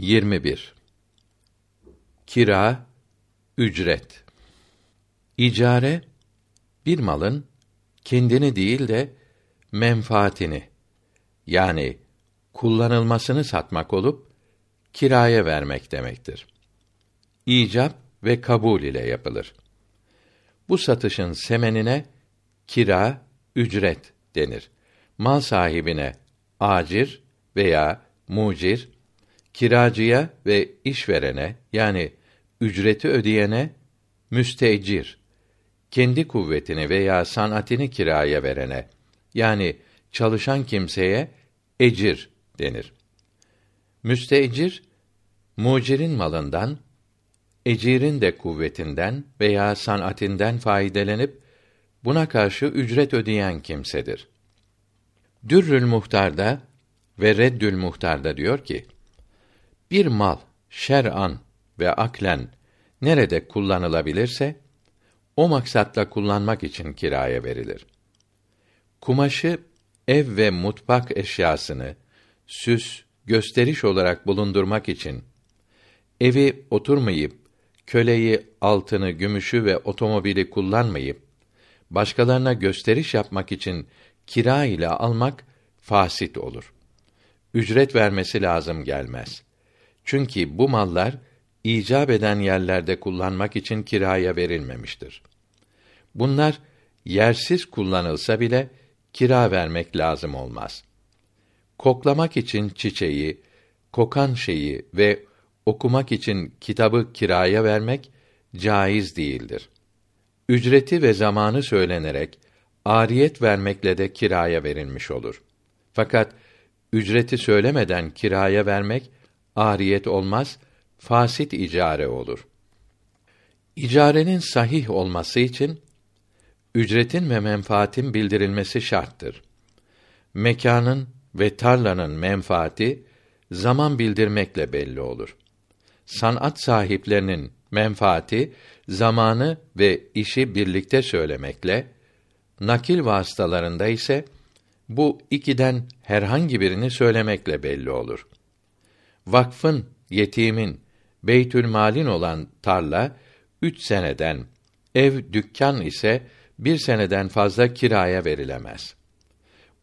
21 Kira ücret İcare bir malın kendini değil de menfaatini yani kullanılmasını satmak olup kiraya vermek demektir. İcap ve kabul ile yapılır. Bu satışın semenine kira, ücret denir. Mal sahibine acir veya mucir, kiracıya ve işverene yani ücreti ödeyene müstecir, kendi kuvvetini veya sanatini kiraya verene yani çalışan kimseye ecir denir. Müstecir mucirin malından ecirin de kuvvetinden veya sanatinden faydelenip buna karşı ücret ödeyen kimsedir. Dürrül Muhtar'da ve Reddül Muhtar'da diyor ki: Bir mal şer'an ve aklen nerede kullanılabilirse o maksatla kullanmak için kiraya verilir. Kumaşı ev ve mutfak eşyasını süs, gösteriş olarak bulundurmak için evi oturmayıp köleyi, altını, gümüşü ve otomobili kullanmayıp başkalarına gösteriş yapmak için kira ile almak fasit olur. Ücret vermesi lazım gelmez. Çünkü bu mallar icap eden yerlerde kullanmak için kiraya verilmemiştir. Bunlar yersiz kullanılsa bile kira vermek lazım olmaz. Koklamak için çiçeği, kokan şeyi ve okumak için kitabı kiraya vermek caiz değildir. Ücreti ve zamanı söylenerek ariyet vermekle de kiraya verilmiş olur. Fakat ücreti söylemeden kiraya vermek ariyet olmaz, fasit icare olur. İcarenin sahih olması için ücretin ve menfaatin bildirilmesi şarttır. Mekanın ve tarlanın menfaati zaman bildirmekle belli olur. Sanat sahiplerinin menfaati zamanı ve işi birlikte söylemekle, nakil vasıtalarında ise bu ikiden herhangi birini söylemekle belli olur. Vakfın, yetimin, beytül malin olan tarla üç seneden, ev dükkan ise bir seneden fazla kiraya verilemez.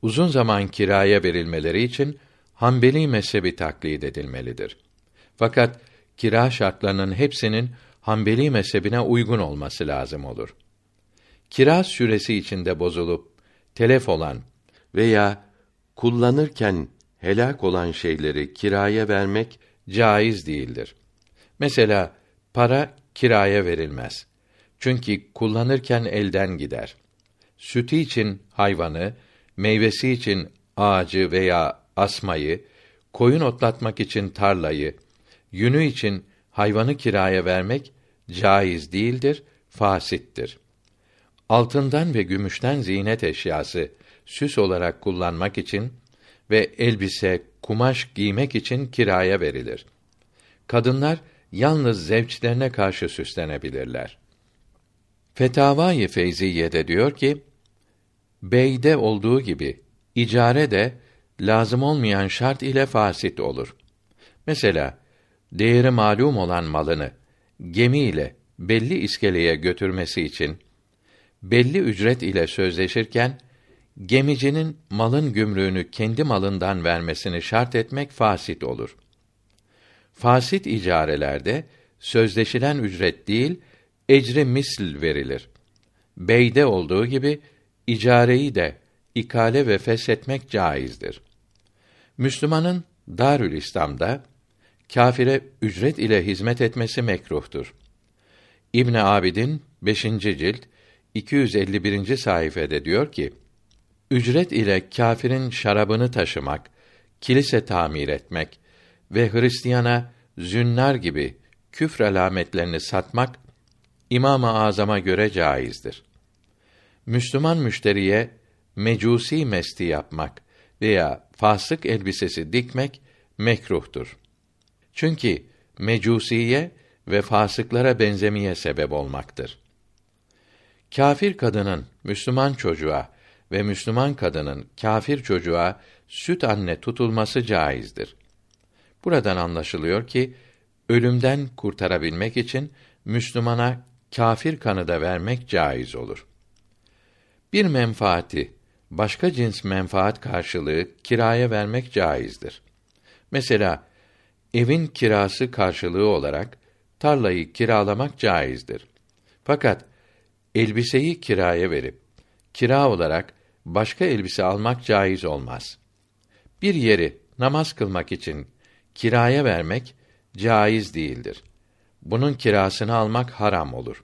Uzun zaman kiraya verilmeleri için Hanbeli mezhebi taklid edilmelidir. Fakat kira şartlarının hepsinin Hanbeli mezhebine uygun olması lazım olur. Kira süresi içinde bozulup telef olan veya kullanırken helak olan şeyleri kiraya vermek caiz değildir. Mesela para kiraya verilmez. Çünkü kullanırken elden gider. Sütü için hayvanı, meyvesi için ağacı veya asmayı, koyun otlatmak için tarlayı, yünü için hayvanı kiraya vermek caiz değildir, fasittir. Altından ve gümüşten zinet eşyası süs olarak kullanmak için ve elbise, kumaş giymek için kiraya verilir. Kadınlar yalnız zevçlerine karşı süslenebilirler. Fetavai Feyziye'de diyor ki, beyde olduğu gibi icare de lazım olmayan şart ile fasit olur. Mesela değeri malum olan malını gemi ile belli iskeleye götürmesi için belli ücret ile sözleşirken gemicinin malın gümrüğünü kendi malından vermesini şart etmek fasit olur. Fasit icarelerde sözleşilen ücret değil, ecri misl verilir. Beyde olduğu gibi icareyi de ikale ve feshetmek caizdir. Müslümanın Darül İslam'da kâfire ücret ile hizmet etmesi mekruhtur. İbn Abidin 5. cilt 251. sayfede diyor ki: Ücret ile kâfirin şarabını taşımak, kilise tamir etmek ve Hristiyana zünnar gibi küfr alametlerini satmak İmam-ı Azam'a göre caizdir. Müslüman müşteriye mecusi mesti yapmak veya fasık elbisesi dikmek mekruhtur. Çünkü mecusiye ve fasıklara benzemeye sebep olmaktır. Kafir kadının Müslüman çocuğa ve Müslüman kadının kafir çocuğa süt anne tutulması caizdir. Buradan anlaşılıyor ki ölümden kurtarabilmek için Müslümana kâfir kanı da vermek caiz olur. Bir menfaati başka cins menfaat karşılığı kiraya vermek caizdir. Mesela evin kirası karşılığı olarak tarlayı kiralamak caizdir. Fakat elbiseyi kiraya verip kira olarak başka elbise almak caiz olmaz. Bir yeri namaz kılmak için kiraya vermek caiz değildir. Bunun kirasını almak haram olur.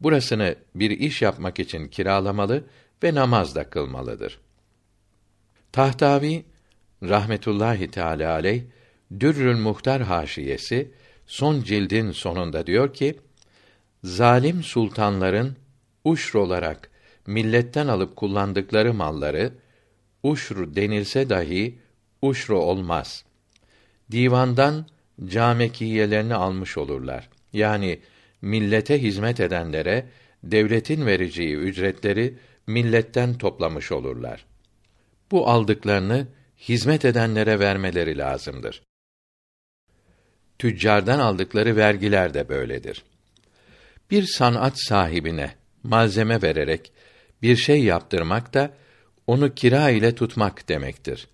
Burasını bir iş yapmak için kiralamalı ve namaz da kılmalıdır. Tahtavi rahmetullahi teala aleyh Dürrül Muhtar haşiyesi son cildin sonunda diyor ki zalim sultanların uşr olarak milletten alıp kullandıkları malları uşr denilse dahi uşru olmaz. Divandan camekiyelerini almış olurlar. Yani millete hizmet edenlere devletin vereceği ücretleri milletten toplamış olurlar. Bu aldıklarını hizmet edenlere vermeleri lazımdır. Tüccardan aldıkları vergiler de böyledir. Bir sanat sahibine malzeme vererek bir şey yaptırmak da onu kira ile tutmak demektir.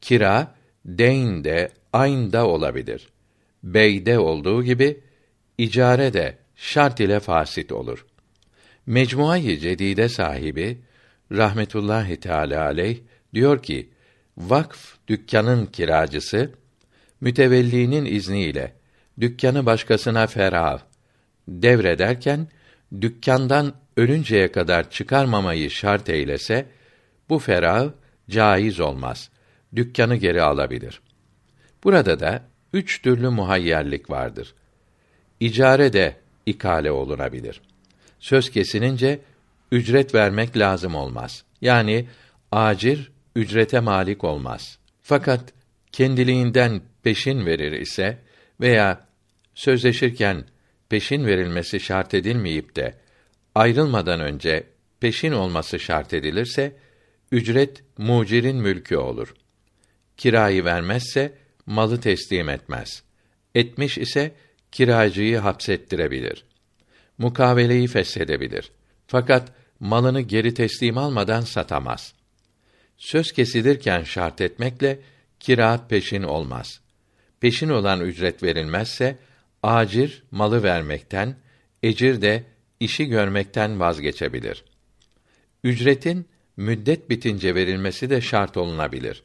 Kira deyn de ayn da olabilir. Beyde olduğu gibi icare de şart ile fasit olur. Mecmuayı Cedide sahibi rahmetullahi teala aleyh diyor ki vakf dükkanın kiracısı mütevellinin izniyle dükkanı başkasına ferah devrederken dükkandan ölünceye kadar çıkarmamayı şart eylese bu ferah caiz olmaz. Dükkanı geri alabilir. Burada da üç türlü muhayyerlik vardır. İcare de ikale olunabilir. Söz kesilince ücret vermek lazım olmaz. Yani acir ücrete malik olmaz. Fakat kendiliğinden peşin verir ise veya sözleşirken peşin verilmesi şart edilmeyip de ayrılmadan önce peşin olması şart edilirse ücret mucirin mülkü olur. Kirayı vermezse malı teslim etmez. Etmiş ise kiracıyı hapsettirebilir. Mukaveleyi feshedebilir. Fakat malını geri teslim almadan satamaz. Söz kesilirken şart etmekle kira peşin olmaz. Peşin olan ücret verilmezse acir malı vermekten, ecir de işi görmekten vazgeçebilir. Ücretin müddet bitince verilmesi de şart olunabilir.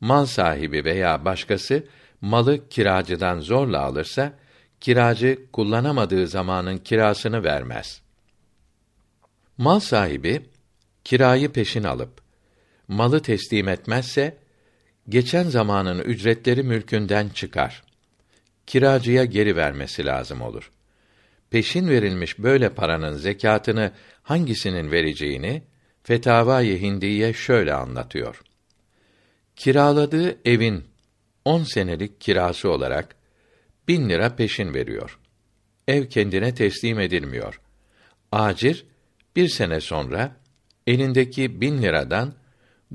Mal sahibi veya başkası malı kiracıdan zorla alırsa kiracı kullanamadığı zamanın kirasını vermez. Mal sahibi kirayı peşin alıp malı teslim etmezse geçen zamanın ücretleri mülkünden çıkar. Kiracıya geri vermesi lazım olur. Peşin verilmiş böyle paranın zekatını hangisinin vereceğini Fetavâ-i Hindiye şöyle anlatıyor. Kiraladığı evin on senelik kirası olarak bin lira peşin veriyor. Ev kendine teslim edilmiyor. Acir bir sene sonra elindeki bin liradan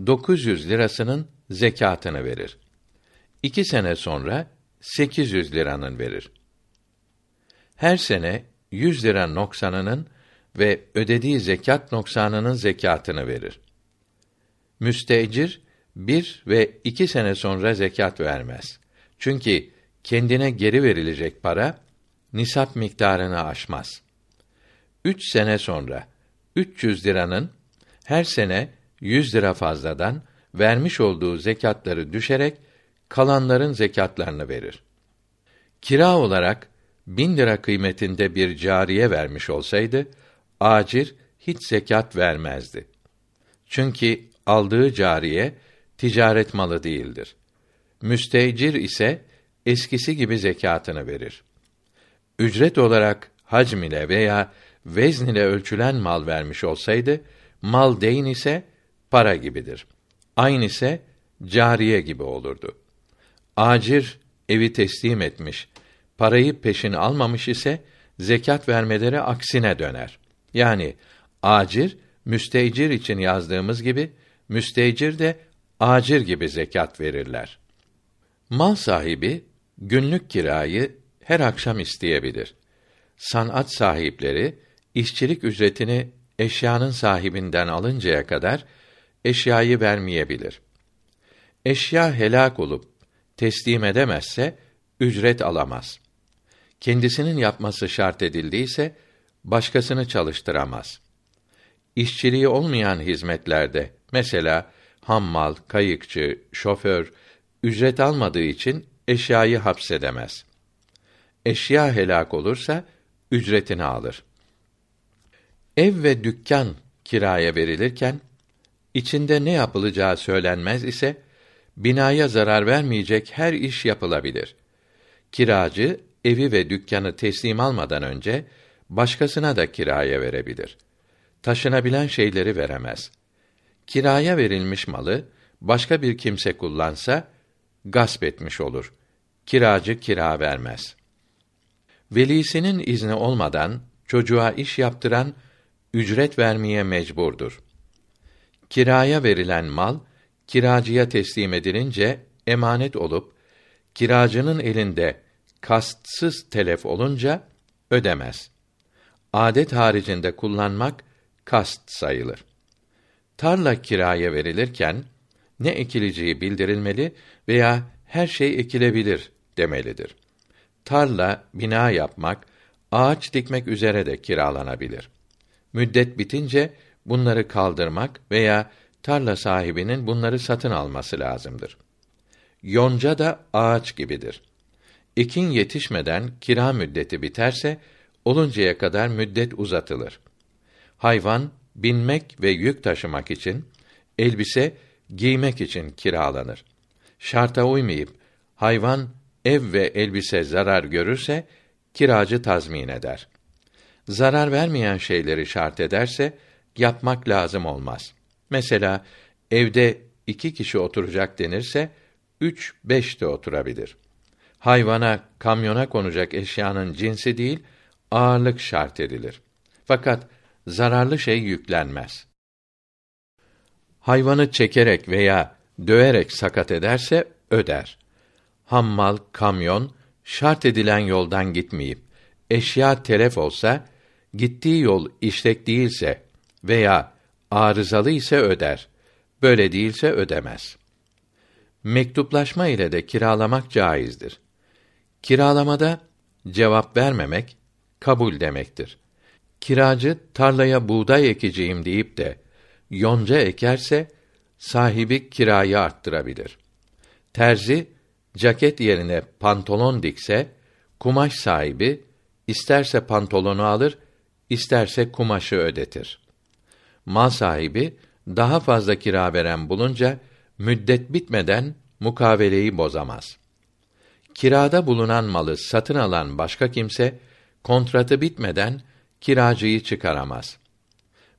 900 lirasının zekatını verir. İki sene sonra 800 liranın verir. Her sene 100 lira noksanının ve ödediği zekat noksanının zekatını verir. Müstecir bir ve iki sene sonra zekat vermez. Çünkü kendine geri verilecek para nisap miktarını aşmaz. Üç sene sonra 300 liranın her sene 100 lira fazladan vermiş olduğu zekatları düşerek kalanların zekatlarını verir. Kira olarak bin lira kıymetinde bir cariye vermiş olsaydı, acir hiç zekat vermezdi. Çünkü aldığı cariye ticaret malı değildir. Müstecir ise eskisi gibi zekatını verir. Ücret olarak hacm ile veya vezn ile ölçülen mal vermiş olsaydı, mal deyn ise para gibidir. Aynı ise cariye gibi olurdu. Acir evi teslim etmiş, parayı peşin almamış ise zekat vermeleri aksine döner. Yani acir müstecir için yazdığımız gibi müstecir de acir gibi zekat verirler. Mal sahibi günlük kirayı her akşam isteyebilir. Sanat sahipleri işçilik ücretini eşyanın sahibinden alıncaya kadar eşyayı vermeyebilir. Eşya helak olup teslim edemezse ücret alamaz. Kendisinin yapması şart edildiyse başkasını çalıştıramaz. İşçiliği olmayan hizmetlerde mesela hammal, kayıkçı, şoför ücret almadığı için eşyayı hapsedemez. Eşya helak olursa ücretini alır. Ev ve dükkan kiraya verilirken içinde ne yapılacağı söylenmez ise binaya zarar vermeyecek her iş yapılabilir. Kiracı evi ve dükkanı teslim almadan önce başkasına da kiraya verebilir. Taşınabilen şeyleri veremez. Kiraya verilmiş malı başka bir kimse kullansa gasp etmiş olur. Kiracı kira vermez. Velisinin izni olmadan çocuğa iş yaptıran ücret vermeye mecburdur. Kiraya verilen mal kiracıya teslim edilince emanet olup kiracının elinde kastsız telef olunca ödemez. Adet haricinde kullanmak kast sayılır. Tarla kiraya verilirken ne ekileceği bildirilmeli veya her şey ekilebilir demelidir. Tarla, bina yapmak, ağaç dikmek üzere de kiralanabilir. Müddet bitince bunları kaldırmak veya tarla sahibinin bunları satın alması lazımdır. Yonca da ağaç gibidir. Ekin yetişmeden kira müddeti biterse oluncaya kadar müddet uzatılır. Hayvan binmek ve yük taşımak için, elbise giymek için kiralanır. Şarta uymayıp hayvan ev ve elbise zarar görürse kiracı tazmin eder. Zarar vermeyen şeyleri şart ederse yapmak lazım olmaz. Mesela evde iki kişi oturacak denirse üç beş de oturabilir. Hayvana, kamyona konacak eşyanın cinsi değil, ağırlık şart edilir. Fakat zararlı şey yüklenmez. Hayvanı çekerek veya döverek sakat ederse öder. Hammal, kamyon şart edilen yoldan gitmeyip eşya telef olsa, gittiği yol işlek değilse veya arızalı ise öder. Böyle değilse ödemez. Mektuplaşma ile de kiralamak caizdir. Kiralamada cevap vermemek kabul demektir. Kiracı tarlaya buğday ekeceğim deyip de yonca ekerse sahibi kirayı arttırabilir. Terzi ceket yerine pantolon dikse kumaş sahibi isterse pantolonu alır, isterse kumaşı ödetir. Mal sahibi daha fazla kira veren bulunca müddet bitmeden mukaveleyi bozamaz. Kirada bulunan malı satın alan başka kimse kontratı bitmeden kiracıyı çıkaramaz.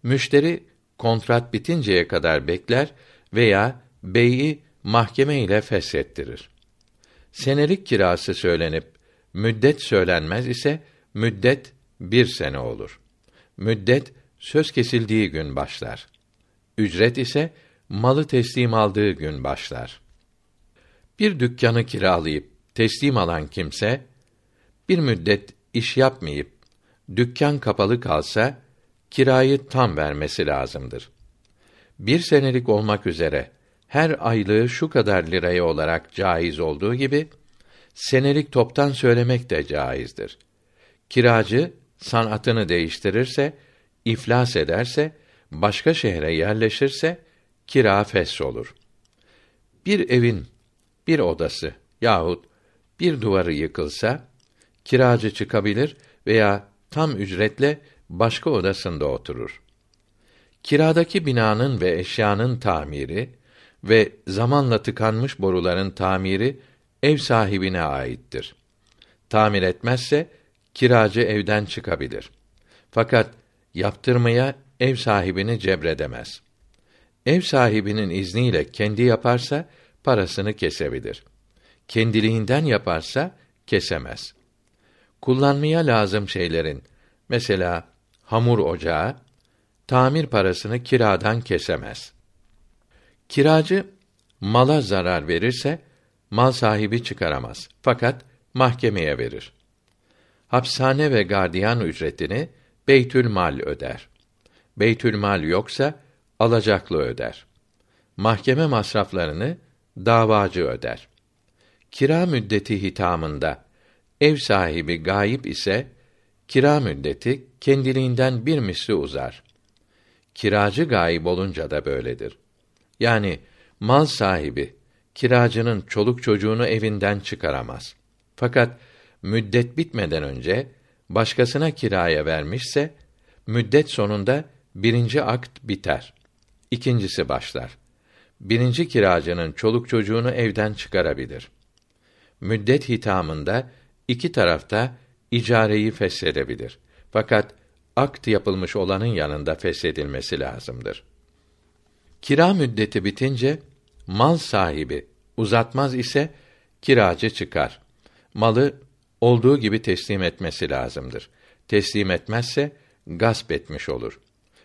Müşteri kontrat bitinceye kadar bekler veya beyi mahkeme ile feshettirir. Senelik kirası söylenip müddet söylenmez ise müddet bir sene olur. Müddet söz kesildiği gün başlar. Ücret ise malı teslim aldığı gün başlar. Bir dükkanı kiralayıp teslim alan kimse bir müddet iş yapmayıp dükkan kapalı kalsa kirayı tam vermesi lazımdır. Bir senelik olmak üzere her aylığı şu kadar liraya olarak caiz olduğu gibi senelik toptan söylemek de caizdir. Kiracı sanatını değiştirirse, iflas ederse, başka şehre yerleşirse kira fes olur. Bir evin bir odası yahut bir duvarı yıkılsa kiracı çıkabilir veya tam ücretle başka odasında oturur. Kiradaki binanın ve eşyanın tamiri ve zamanla tıkanmış boruların tamiri ev sahibine aittir. Tamir etmezse kiracı evden çıkabilir. Fakat yaptırmaya ev sahibini cebredemez. Ev sahibinin izniyle kendi yaparsa parasını kesebilir. Kendiliğinden yaparsa kesemez. Kullanmaya lazım şeylerin mesela hamur ocağı tamir parasını kiradan kesemez. Kiracı mala zarar verirse mal sahibi çıkaramaz. Fakat mahkemeye verir. Hapishane ve gardiyan ücretini Beytül Mal öder. Beytül Mal yoksa alacaklı öder. Mahkeme masraflarını davacı öder. Kira müddeti hitamında ev sahibi gayip ise kira müddeti kendiliğinden bir misli uzar. Kiracı gayip olunca da böyledir. Yani mal sahibi kiracının çoluk çocuğunu evinden çıkaramaz. Fakat müddet bitmeden önce başkasına kiraya vermişse müddet sonunda birinci akt biter. İkincisi başlar. Birinci kiracının çoluk çocuğunu evden çıkarabilir. Müddet hitamında iki tarafta icareyi feshedebilir. Fakat akt yapılmış olanın yanında feshedilmesi lazımdır. Kira müddeti bitince mal sahibi uzatmaz ise kiracı çıkar. Malı olduğu gibi teslim etmesi lazımdır. Teslim etmezse gasp etmiş olur.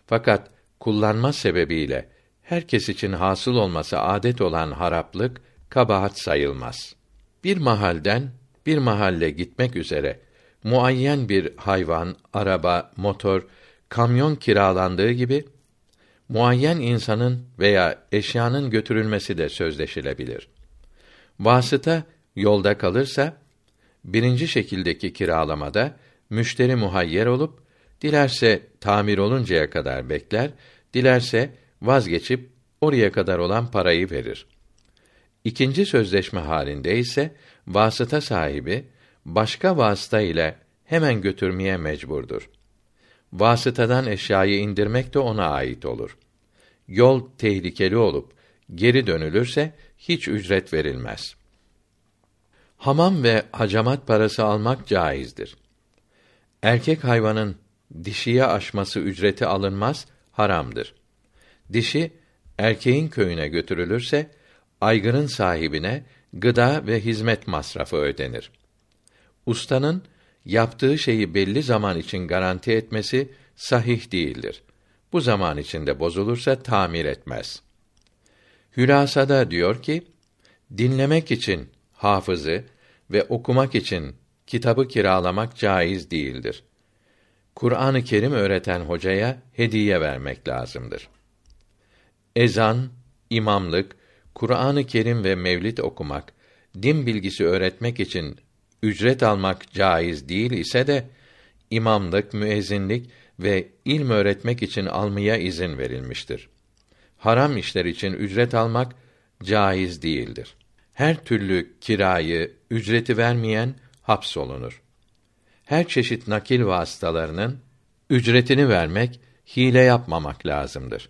Fakat kullanma sebebiyle herkes için hasıl olması adet olan haraplık kabahat sayılmaz. Bir mahalden bir mahalle gitmek üzere muayyen bir hayvan, araba, motor, kamyon kiralandığı gibi muayyen insanın veya eşyanın götürülmesi de sözleşilebilir. Vasıta yolda kalırsa birinci şekildeki kiralamada müşteri muhayyer olup dilerse tamir oluncaya kadar bekler, dilerse vazgeçip oraya kadar olan parayı verir. İkinci sözleşme halinde ise vasıta sahibi başka vasıta ile hemen götürmeye mecburdur. Vasıtadan eşyayı indirmek de ona ait olur. Yol tehlikeli olup geri dönülürse hiç ücret verilmez. Hamam ve hacamat parası almak caizdir. Erkek hayvanın dişiye aşması ücreti alınmaz, haramdır. Dişi erkeğin köyüne götürülürse aygırın sahibine gıda ve hizmet masrafı ödenir. Ustanın yaptığı şeyi belli zaman için garanti etmesi sahih değildir. Bu zaman içinde bozulursa tamir etmez. Hülasada diyor ki, dinlemek için hafızı ve okumak için kitabı kiralamak caiz değildir. Kur'an-ı Kerim öğreten hocaya hediye vermek lazımdır. Ezan, imamlık, Kur'an-ı Kerim ve mevlid okumak, din bilgisi öğretmek için ücret almak caiz değil ise de imamlık, müezzinlik ve ilm öğretmek için almaya izin verilmiştir. Haram işler için ücret almak caiz değildir. Her türlü kirayı, ücreti vermeyen hapsolunur. Her çeşit nakil vasıtalarının ücretini vermek, hile yapmamak lazımdır.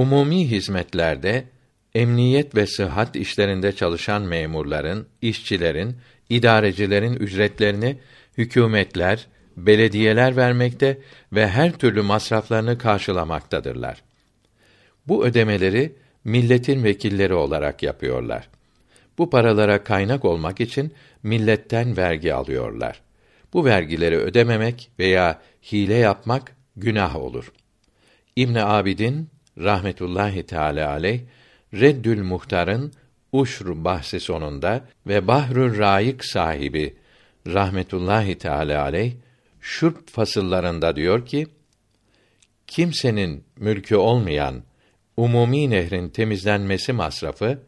Umumi hizmetlerde emniyet ve sıhhat işlerinde çalışan memurların, işçilerin, idarecilerin ücretlerini hükümetler, belediyeler vermekte ve her türlü masraflarını karşılamaktadırlar. Bu ödemeleri milletin vekilleri olarak yapıyorlar. Bu paralara kaynak olmak için milletten vergi alıyorlar. Bu vergileri ödememek veya hile yapmak günah olur. İbn Abidin rahmetullahi teala aleyh Reddül Muhtar'ın Uşr bahsi sonunda ve Bahrül Raik sahibi rahmetullahi teala aleyh şurp fasıllarında diyor ki kimsenin mülkü olmayan umumi nehrin temizlenmesi masrafı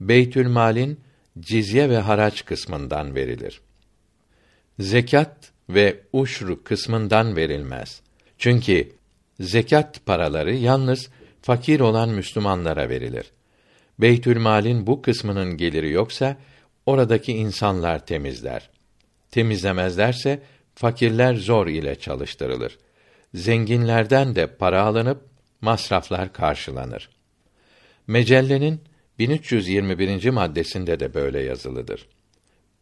Beytülmal'in cizye ve haraç kısmından verilir. Zekat ve uşru kısmından verilmez. Çünkü zekat paraları yalnız fakir olan Müslümanlara verilir. Beytülmal'in bu kısmının geliri yoksa oradaki insanlar temizler. Temizlemezlerse fakirler zor ile çalıştırılır. Zenginlerden de para alınıp masraflar karşılanır. Mecellenin 1321. maddesinde de böyle yazılıdır.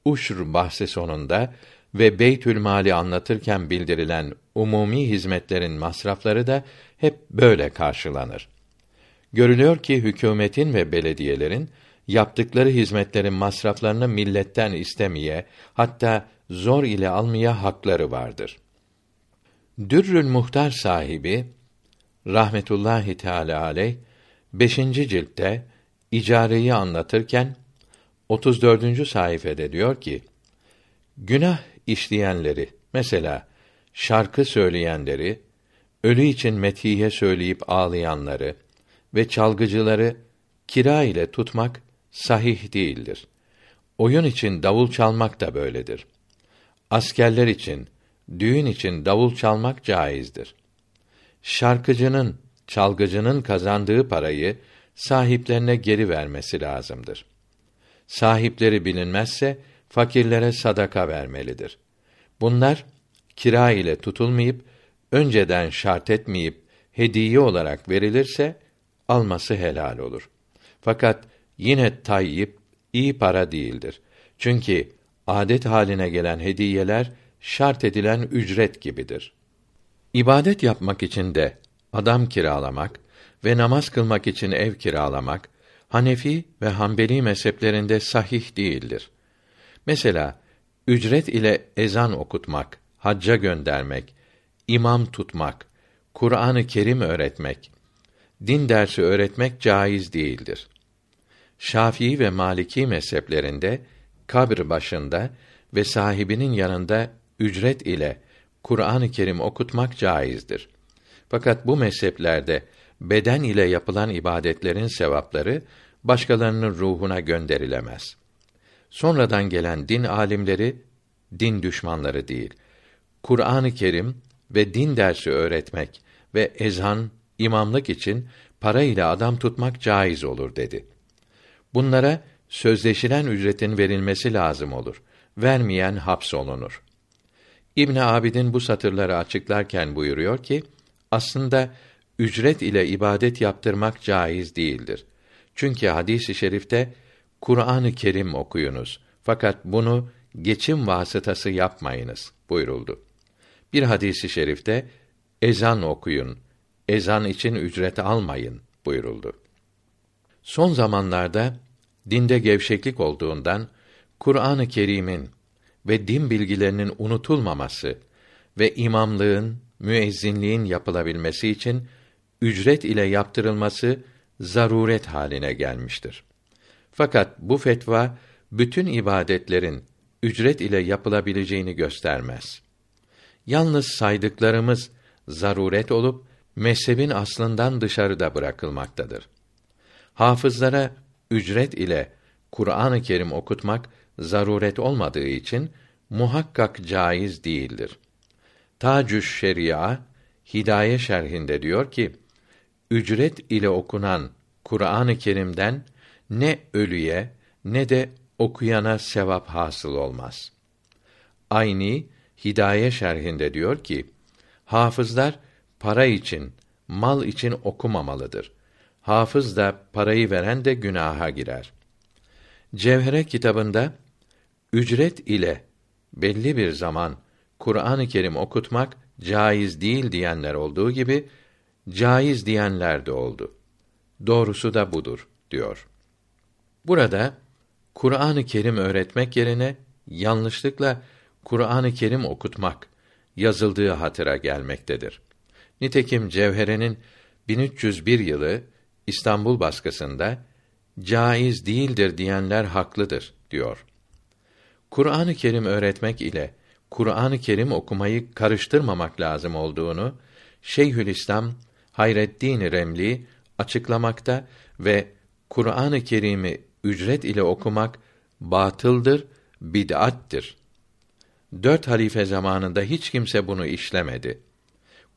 Uşr bahsi sonunda ve Beytül Mali anlatırken bildirilen umumi hizmetlerin masrafları da hep böyle karşılanır. Görülüyor ki hükümetin ve belediyelerin yaptıkları hizmetlerin masraflarını milletten istemeye, hatta zor ile almaya hakları vardır. Dürrül Muhtar sahibi rahmetullahi teala aleyh 5. ciltte icareyi anlatırken 34. sayfede diyor ki: Günah işleyenleri, mesela şarkı söyleyenleri, ölü için metihe söyleyip ağlayanları ve çalgıcıları kira ile tutmak sahih değildir. Oyun için davul çalmak da böyledir. Askerler için, düğün için davul çalmak caizdir. Şarkıcının, çalgıcının kazandığı parayı sahiplerine geri vermesi lazımdır. Sahipleri bilinmezse fakirlere sadaka vermelidir. Bunlar kira ile tutulmayıp önceden şart etmeyip hediye olarak verilirse alması helal olur. Fakat yine tayyip iyi para değildir. Çünkü adet haline gelen hediyeler şart edilen ücret gibidir. İbadet yapmak için de adam kiralamak ve namaz kılmak için ev kiralamak Hanefi ve Hanbeli mezheplerinde sahih değildir. Mesela ücret ile ezan okutmak, hacca göndermek, imam tutmak, Kur'an-ı Kerim öğretmek, din dersi öğretmek caiz değildir. Şafii ve Maliki mezheplerinde kabr başında ve sahibinin yanında ücret ile Kur'an-ı Kerim okutmak caizdir. Fakat bu mezheplerde beden ile yapılan ibadetlerin sevapları başkalarının ruhuna gönderilemez. Sonradan gelen din alimleri din düşmanları değil. Kur'an-ı Kerim ve din dersi öğretmek ve ezan, imamlık için para ile adam tutmak caiz olur dedi. Bunlara sözleşilen ücretin verilmesi lazım olur. Vermeyen hapsolunur. İbn Abidin bu satırları açıklarken buyuruyor ki, aslında ücret ile ibadet yaptırmak caiz değildir. Çünkü hadis-i şerifte Kur'an-ı Kerim okuyunuz fakat bunu geçim vasıtası yapmayınız buyuruldu. Bir hadisi şerifte ezan okuyun, ezan için ücret almayın buyuruldu. Son zamanlarda dinde gevşeklik olduğundan Kur'an-ı Kerim'in ve din bilgilerinin unutulmaması ve imamlığın, müezzinliğin yapılabilmesi için ücret ile yaptırılması zaruret haline gelmiştir. Fakat bu fetva bütün ibadetlerin ücret ile yapılabileceğini göstermez. Yalnız saydıklarımız zaruret olup mezhebin aslından dışarıda bırakılmaktadır. Hafızlara ücret ile Kur'an-ı Kerim okutmak zaruret olmadığı için muhakkak caiz değildir. Tacüş Şeria Hidaye şerhinde diyor ki: Ücret ile okunan Kur'an-ı Kerim'den ne ölüye ne de okuyana sevap hasıl olmaz. Ayni Hidaye şerhinde diyor ki: Hafızlar para için, mal için okumamalıdır. Hafız da parayı veren de günaha girer. Cevhere kitabında ücret ile belli bir zaman Kur'an-ı Kerim okutmak caiz değil diyenler olduğu gibi caiz diyenler de oldu. Doğrusu da budur diyor. Burada Kur'an-ı Kerim öğretmek yerine yanlışlıkla Kur'an-ı Kerim okutmak yazıldığı hatıra gelmektedir. Nitekim Cevhere'nin 1301 yılı İstanbul baskısında caiz değildir diyenler haklıdır diyor. Kur'an-ı Kerim öğretmek ile Kur'an-ı Kerim okumayı karıştırmamak lazım olduğunu Şeyhülislam Hayreddin Remli açıklamakta ve Kur'an-ı Kerim'i ücret ile okumak batıldır, bid'attir. Dört halife zamanında hiç kimse bunu işlemedi.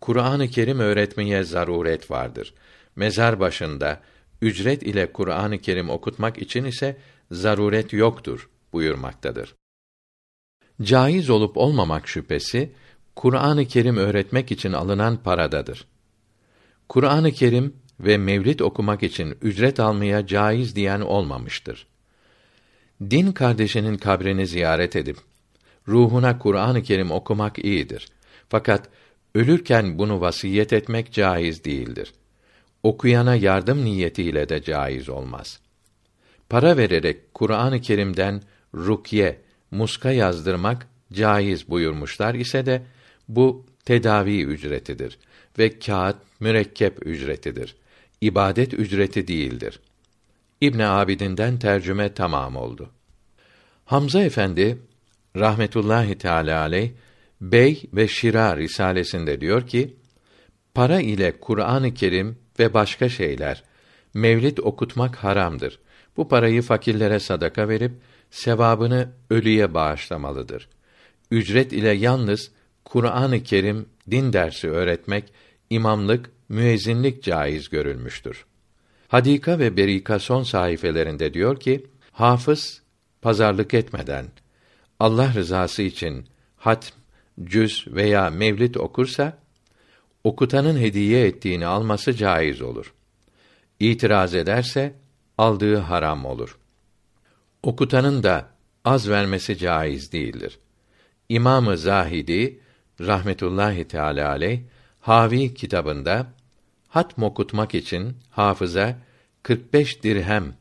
Kur'an-ı Kerim öğretmeye zaruret vardır. Mezar başında ücret ile Kur'an-ı Kerim okutmak için ise zaruret yoktur buyurmaktadır. Caiz olup olmamak şüphesi Kur'an-ı Kerim öğretmek için alınan paradadır. Kur'an-ı Kerim ve mevlid okumak için ücret almaya caiz diyen olmamıştır. Din kardeşinin kabrini ziyaret edip ruhuna Kur'an-ı Kerim okumak iyidir. Fakat ölürken bunu vasiyet etmek caiz değildir. Okuyana yardım niyetiyle de caiz olmaz. Para vererek Kur'an-ı Kerim'den rukye, muska yazdırmak caiz buyurmuşlar ise de bu tedavi ücretidir ve kağıt mürekkep ücretidir. İbadet ücreti değildir. İbn Abidin'den tercüme tamam oldu. Hamza Efendi rahmetullahi teala aleyh Bey ve Şira risalesinde diyor ki: Para ile Kur'an-ı Kerim ve başka şeyler mevlid okutmak haramdır. Bu parayı fakirlere sadaka verip sevabını ölüye bağışlamalıdır. Ücret ile yalnız Kur'an-ı Kerim din dersi öğretmek, imamlık, müezzinlik caiz görülmüştür. Hadika ve Berika son sayfelerinde diyor ki, hafız pazarlık etmeden Allah rızası için hatm, cüz veya mevlid okursa okutanın hediye ettiğini alması caiz olur. İtiraz ederse aldığı haram olur. Okutanın da az vermesi caiz değildir. İmamı Zahidi rahmetullahi teala aleyh Havi kitabında hatm okutmak için hafıza 45 dirhem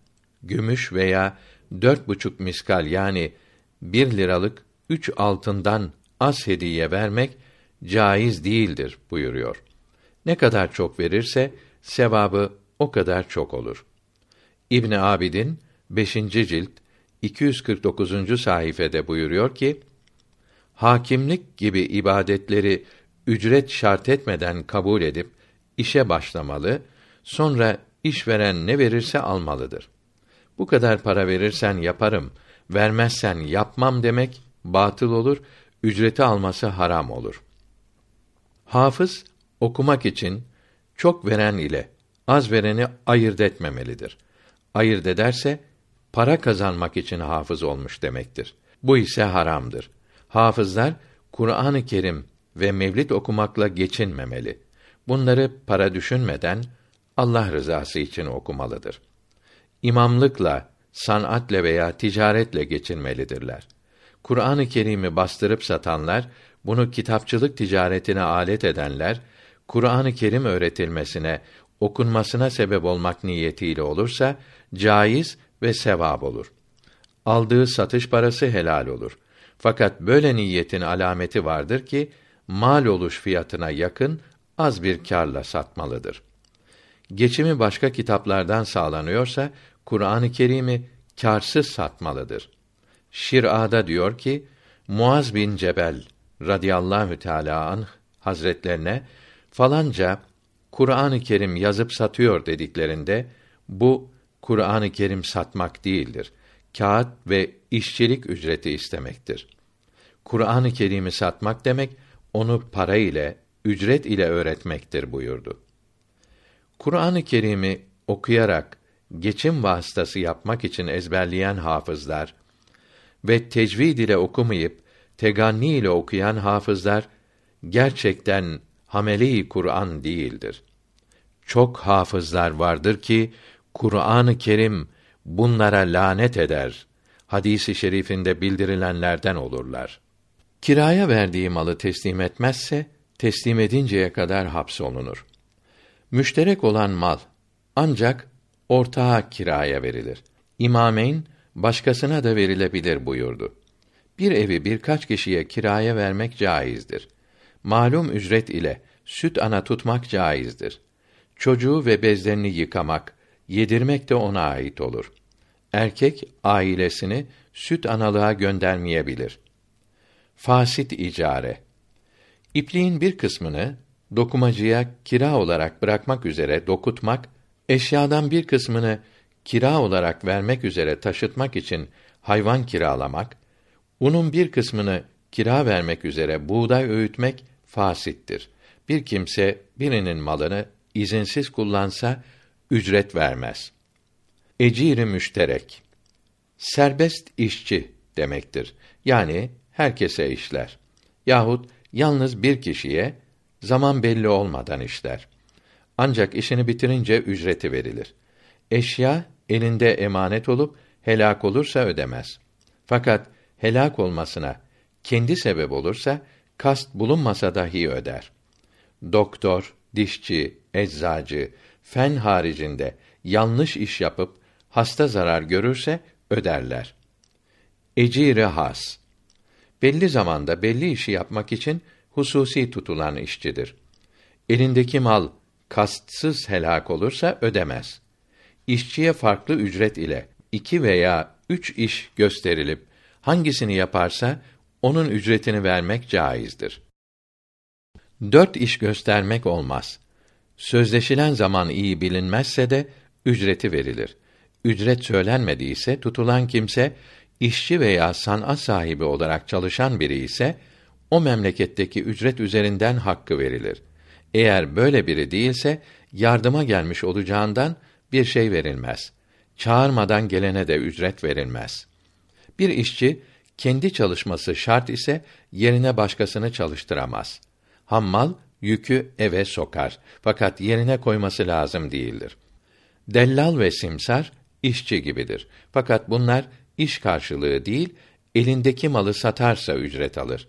gümüş veya dört buçuk miskal yani bir liralık üç altından az hediye vermek caiz değildir buyuruyor. Ne kadar çok verirse sevabı o kadar çok olur. İbn Abidin 5. cilt 249. sayfede buyuruyor ki: Hakimlik gibi ibadetleri ücret şart etmeden kabul edip işe başlamalı, sonra işveren ne verirse almalıdır. Bu kadar para verirsen yaparım, vermezsen yapmam demek batıl olur, ücreti alması haram olur. Hafız okumak için çok veren ile az vereni ayırt etmemelidir. Ayırt ederse para kazanmak için hafız olmuş demektir. Bu ise haramdır. Hafızlar Kur'an-ı Kerim ve mevlid okumakla geçinmemeli. Bunları para düşünmeden Allah rızası için okumalıdır. İmamlıkla, sanatla veya ticaretle geçinmelidirler. Kur'an-ı Kerim'i bastırıp satanlar, bunu kitapçılık ticaretine alet edenler, Kur'an-ı Kerim öğretilmesine, okunmasına sebep olmak niyetiyle olursa caiz ve sevap olur. Aldığı satış parası helal olur. Fakat böyle niyetin alameti vardır ki mal oluş fiyatına yakın az bir kârla satmalıdır. Geçimi başka kitaplardan sağlanıyorsa Kur'an-ı Kerim'i kârsız satmalıdır. Şir'ada diyor ki Muaz bin Cebel radıyallahu teala anh hazretlerine falanca Kur'an-ı Kerim yazıp satıyor dediklerinde bu Kur'an-ı Kerim satmak değildir. Kağıt ve işçilik ücreti istemektir. Kur'an-ı Kerim'i satmak demek onu para ile, ücret ile öğretmektir buyurdu. Kur'an-ı Kerim'i okuyarak geçim vasıtası yapmak için ezberleyen hafızlar ve tecvid ile okumayıp teganni ile okuyan hafızlar gerçekten hameli Kur'an değildir. Çok hafızlar vardır ki Kur'an-ı Kerim bunlara lanet eder. Hadisi şerifinde bildirilenlerden olurlar. Kiraya verdiği malı teslim etmezse teslim edinceye kadar hapsolunur. Müşterek olan mal ancak ortağa kiraya verilir. İmameyn başkasına da verilebilir buyurdu. Bir evi birkaç kişiye kiraya vermek caizdir. Malum ücret ile süt ana tutmak caizdir. Çocuğu ve bezlerini yıkamak, yedirmek de ona ait olur. Erkek ailesini süt analığa göndermeyebilir. Fasit icare. İpliğin bir kısmını dokumacıya kira olarak bırakmak üzere dokutmak, eşyadan bir kısmını kira olarak vermek üzere taşıtmak için hayvan kiralamak, unun bir kısmını kira vermek üzere buğday öğütmek fasittir. Bir kimse birinin malını izinsiz kullansa ücret vermez. Eciri müşterek serbest işçi demektir. Yani herkese işler. Yahut yalnız bir kişiye zaman belli olmadan işler. Ancak işini bitirince ücreti verilir. Eşya elinde emanet olup helak olursa ödemez. Fakat helak olmasına kendi sebep olursa kast bulunmasa dahi öder. Doktor, dişçi, eczacı, fen haricinde yanlış iş yapıp hasta zarar görürse öderler. Ecire has belli zamanda belli işi yapmak için hususi tutulan işçidir. Elindeki mal kastsız helak olursa ödemez. İşçiye farklı ücret ile iki veya üç iş gösterilip Hangisini yaparsa onun ücretini vermek caizdir. Dört iş göstermek olmaz. Sözleşilen zaman iyi bilinmezse de ücreti verilir. Ücret söylenmediyse tutulan kimse işçi veya sanat sahibi olarak çalışan biri ise o memleketteki ücret üzerinden hakkı verilir. Eğer böyle biri değilse yardıma gelmiş olacağından bir şey verilmez. Çağırmadan gelene de ücret verilmez. Bir işçi kendi çalışması şart ise yerine başkasını çalıştıramaz. Hammal yükü eve sokar fakat yerine koyması lazım değildir. Dellal ve simsar işçi gibidir. Fakat bunlar iş karşılığı değil, elindeki malı satarsa ücret alır.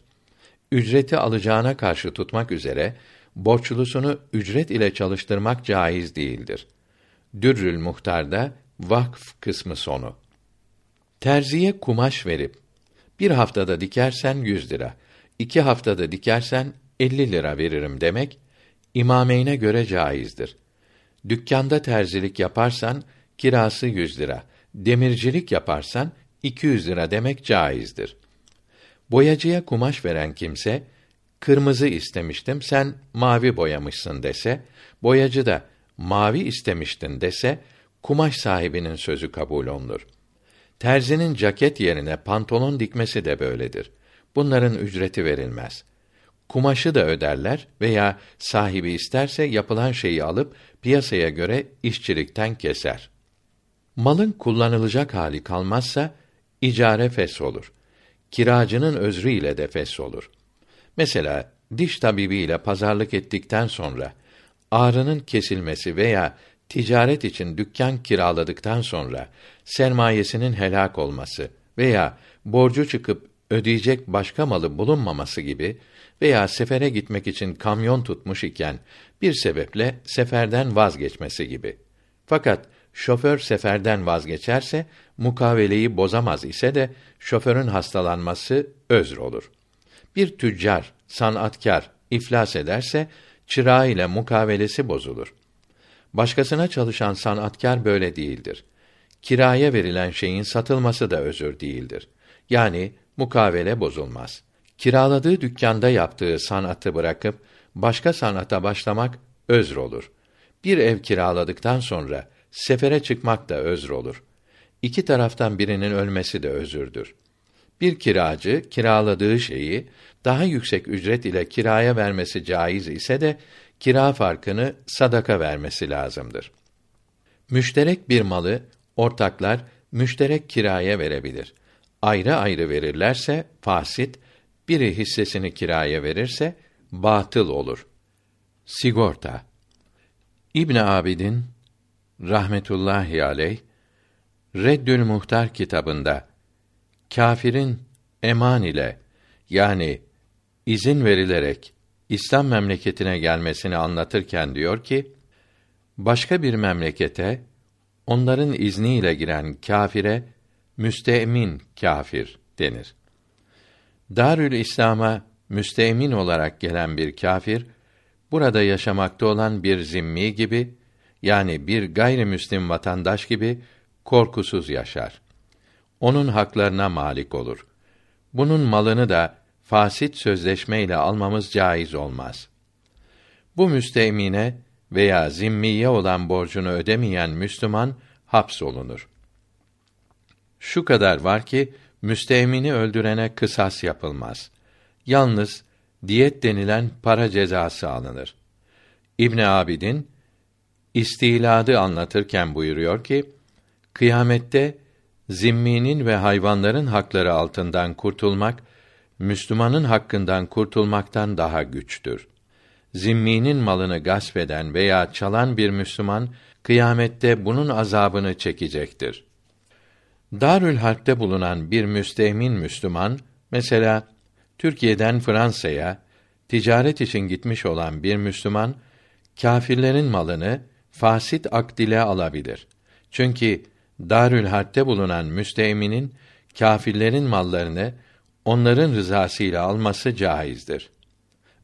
Ücreti alacağına karşı tutmak üzere borçlusunu ücret ile çalıştırmak caiz değildir. Dürrül Muhtar'da vakf kısmı sonu. Terziye kumaş verip bir haftada dikersen yüz lira, iki haftada dikersen elli lira veririm demek imameyne göre caizdir. Dükkanda terzilik yaparsan kirası yüz lira, demircilik yaparsan iki yüz lira demek caizdir. Boyacıya kumaş veren kimse kırmızı istemiştim sen mavi boyamışsın dese, boyacı da mavi istemiştin dese, kumaş sahibinin sözü kabul olunur. Terzinin caket yerine pantolon dikmesi de böyledir. Bunların ücreti verilmez. Kumaşı da öderler veya sahibi isterse yapılan şeyi alıp piyasaya göre işçilikten keser. Malın kullanılacak hali kalmazsa icare fes olur. Kiracının özrü ile de fes olur. Mesela diş tabibi ile pazarlık ettikten sonra ağrının kesilmesi veya ticaret için dükkan kiraladıktan sonra sermayesinin helak olması veya borcu çıkıp ödeyecek başka malı bulunmaması gibi veya sefere gitmek için kamyon tutmuş iken bir sebeple seferden vazgeçmesi gibi. Fakat şoför seferden vazgeçerse mukaveleyi bozamaz ise de şoförün hastalanması özr olur. Bir tüccar, sanatkar iflas ederse çırağı ile mukavelesi bozulur. Başkasına çalışan sanatkar böyle değildir. Kiraya verilen şeyin satılması da özür değildir. Yani mukavele bozulmaz. Kiraladığı dükkanda yaptığı sanatı bırakıp başka sanata başlamak özr olur. Bir ev kiraladıktan sonra sefere çıkmak da özr olur. İki taraftan birinin ölmesi de özürdür. Bir kiracı kiraladığı şeyi daha yüksek ücret ile kiraya vermesi caiz ise de kira farkını sadaka vermesi lazımdır. Müşterek bir malı ortaklar müşterek kiraya verebilir. Ayrı ayrı verirlerse fasit, biri hissesini kiraya verirse batıl olur. Sigorta İbn Abidin rahmetullahi aleyh Reddül Muhtar kitabında kâfirin eman ile yani izin verilerek İslam memleketine gelmesini anlatırken diyor ki başka bir memlekete onların izniyle giren kâfire müstemin kâfir denir. Darül İslam'a müstemin olarak gelen bir kâfir burada yaşamakta olan bir zimmi gibi yani bir gayrimüslim vatandaş gibi korkusuz yaşar. Onun haklarına malik olur. Bunun malını da fasit sözleşmeyle almamız caiz olmaz. Bu müstemine veya zimmiye olan borcunu ödemeyen Müslüman hapsolunur. Şu kadar var ki müstemini öldürene kısas yapılmaz. Yalnız diyet denilen para cezası alınır. İbn Abidin istiladı anlatırken buyuruyor ki kıyamette zimminin ve hayvanların hakları altından kurtulmak Müslümanın hakkından kurtulmaktan daha güçtür. Zimminin malını gasp eden veya çalan bir Müslüman kıyamette bunun azabını çekecektir. Darül Harp'te bulunan bir müstehmin Müslüman mesela Türkiye'den Fransa'ya ticaret için gitmiş olan bir Müslüman kâfirlerin malını fasit akt ile alabilir. Çünkü Darül Harp'te bulunan müsteminin kâfirlerin mallarını onların rızasıyla alması caizdir.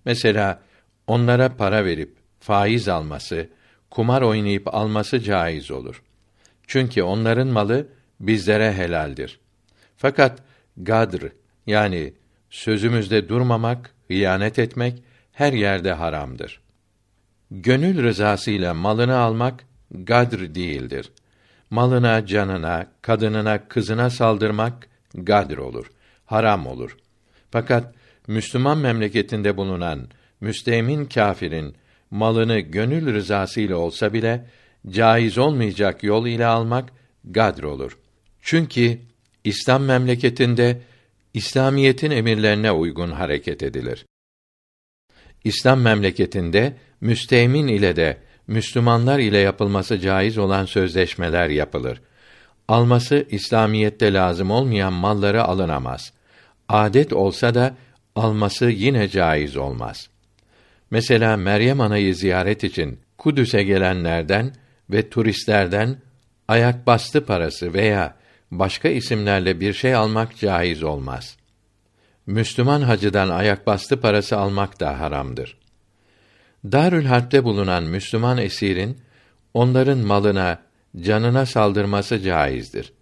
Mesela onlara para verip faiz alması, kumar oynayıp alması caiz olur. Çünkü onların malı bizlere helaldir. Fakat gadr yani sözümüzde durmamak, hıyanet etmek her yerde haramdır. Gönül rızasıyla malını almak gadr değildir. Malına, canına, kadınına, kızına saldırmak gadr olur, haram olur. Fakat Müslüman memleketinde bulunan müstemin kâfirin malını gönül rızasıyla olsa bile caiz olmayacak yol ile almak gadr olur. Çünkü İslam memleketinde İslamiyetin emirlerine uygun hareket edilir. İslam memleketinde müstemin ile de Müslümanlar ile yapılması caiz olan sözleşmeler yapılır. Alması İslamiyette lazım olmayan malları alınamaz. Adet olsa da alması yine caiz olmaz. Mesela Meryem Ana'yı ziyaret için Kudüs'e gelenlerden ve turistlerden ayak bastı parası veya başka isimlerle bir şey almak caiz olmaz. Müslüman hacıdan ayak bastı parası almak da haramdır. Darül bulunan Müslüman esirin onların malına, canına saldırması caizdir.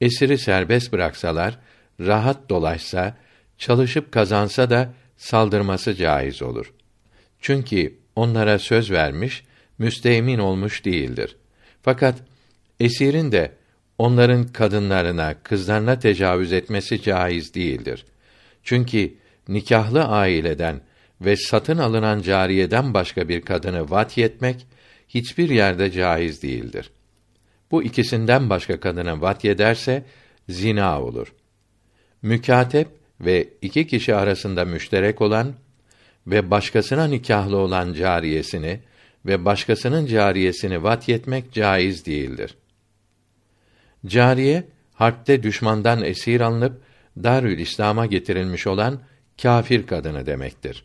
Esiri serbest bıraksalar, rahat dolaşsa, çalışıp kazansa da saldırması caiz olur. Çünkü onlara söz vermiş, müsteemin olmuş değildir. Fakat esirin de onların kadınlarına, kızlarına tecavüz etmesi caiz değildir. Çünkü nikahlı aileden ve satın alınan cariyeden başka bir kadını vat yetmek hiçbir yerde caiz değildir. Bu ikisinden başka kadını vat yederse zina olur. Mükatep ve iki kişi arasında müşterek olan ve başkasına nikahlı olan cariyesini ve başkasının cariyesini vat yetmek caiz değildir. Cariye harpte düşmandan esir alınıp Darül İslam'a getirilmiş olan kâfir kadını demektir.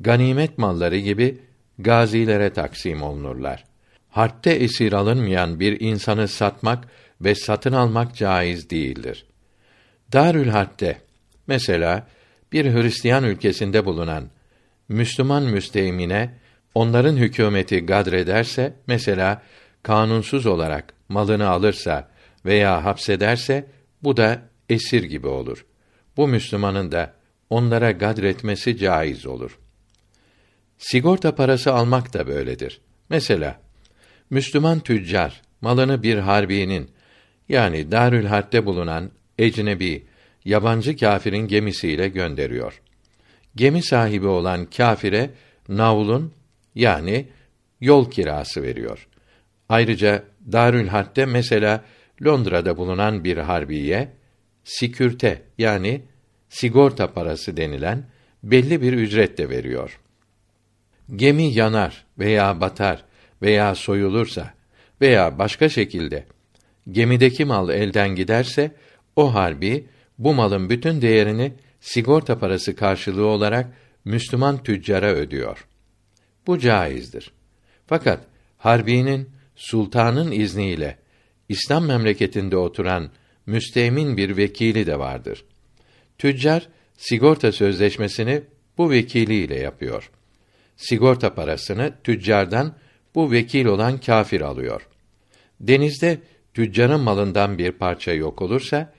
Ganimet malları gibi gazilere taksim olunurlar. Harpte esir alınmayan bir insanı satmak ve satın almak caiz değildir. Darül Harp'te mesela bir Hristiyan ülkesinde bulunan Müslüman müsteymine onların hükümeti gadrederse mesela kanunsuz olarak malını alırsa veya hapsederse bu da esir gibi olur. Bu Müslümanın da onlara gadretmesi caiz olur. Sigorta parası almak da böyledir. Mesela Müslüman tüccar malını bir harbinin yani Darül Harp'te bulunan ecnebi yabancı kâfirin gemisiyle gönderiyor. Gemi sahibi olan kâfire navlun yani yol kirası veriyor. Ayrıca Darül mesela Londra'da bulunan bir harbiye sikürte yani sigorta parası denilen belli bir ücret de veriyor. Gemi yanar veya batar veya soyulursa veya başka şekilde gemideki mal elden giderse o harbi bu malın bütün değerini sigorta parası karşılığı olarak Müslüman tüccara ödüyor. Bu caizdir. Fakat harbinin sultanın izniyle İslam memleketinde oturan müstemin bir vekili de vardır. Tüccar sigorta sözleşmesini bu vekiliyle yapıyor. Sigorta parasını tüccardan bu vekil olan kafir alıyor. Denizde tüccarın malından bir parça yok olursa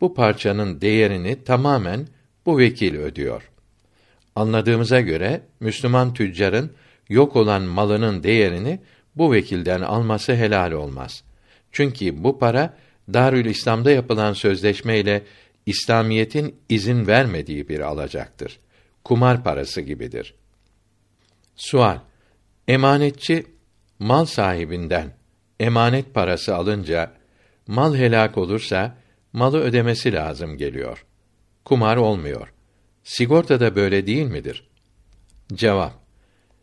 bu parçanın değerini tamamen bu vekil ödüyor. Anladığımıza göre Müslüman tüccarın yok olan malının değerini bu vekilden alması helal olmaz. Çünkü bu para Darül İslam'da yapılan sözleşme ile İslamiyetin izin vermediği bir alacaktır. Kumar parası gibidir. Sual: Emanetçi mal sahibinden emanet parası alınca mal helak olursa malı ödemesi lazım geliyor. Kumar olmuyor. Sigorta da böyle değil midir? Cevap: